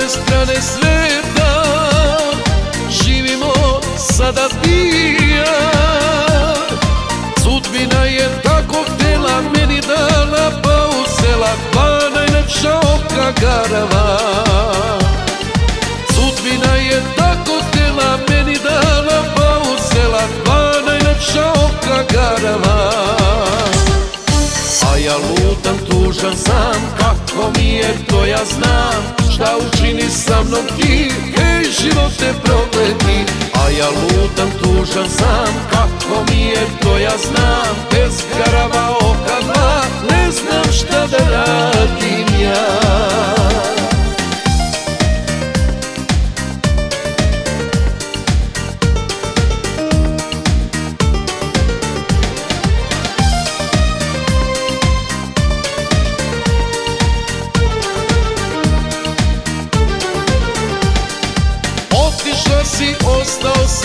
ove strane sveta Živimo sada ti ja Sudbina je tako htjela meni dala Pa usela dva najnepša oka garava. Sudbina je tako htjela meni dala Pa usela dva najnepša oka garava. A ja lutam tužan sam kako mi je to ja znam. Šta učini sa mnom ti. Hej živote prokleti A ja lutam tužan sam Kako mi je to ja znam. Bez garava oka dva Ne znam šta da radim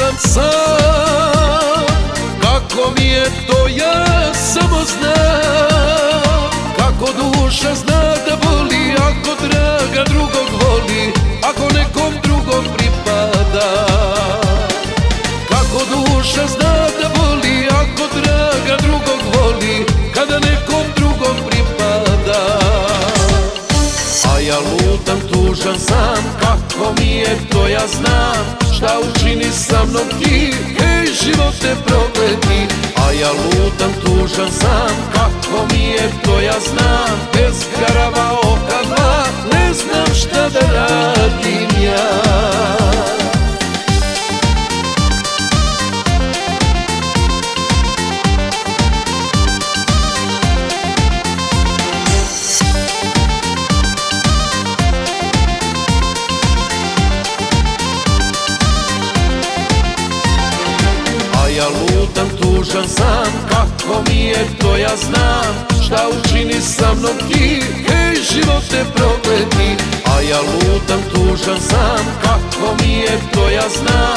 sam sam Kako mi je to ja samo znam. Kako duša zna da boli Ako draga drugog voli Ako nekom drugom pripada. Kako duša zna tužan sam Kako mi je to ja znam. Šta učini sa mnom ti Hej živote prokleti A ja lutam tužan sam Kako mi je to ja znam lutam tužan sam Kako mi je to ja znam. Šta učini sa mnom ti? Hej živote prokleti. A ja lutam tužan sam Kako mi je to ja znam